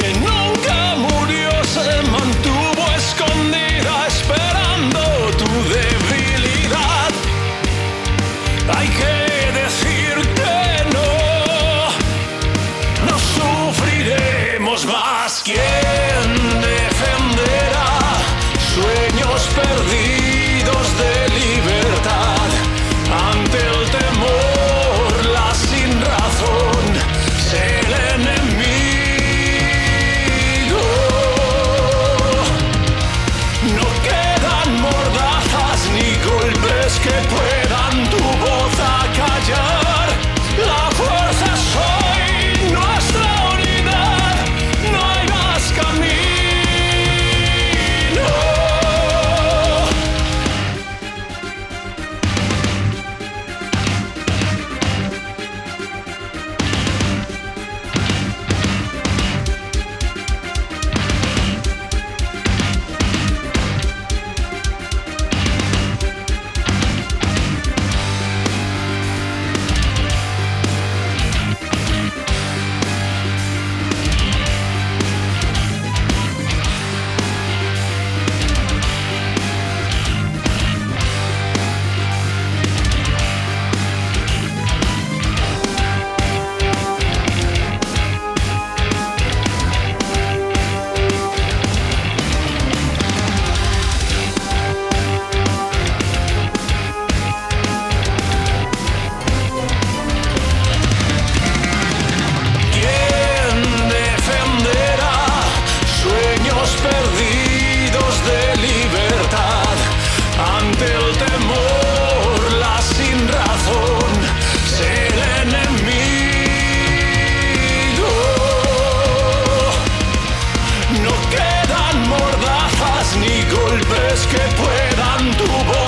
good perdidos de libertad ante el temor, la sin razón, ser enemigo. No quedan mordazas ni golpes que puedan tu voz.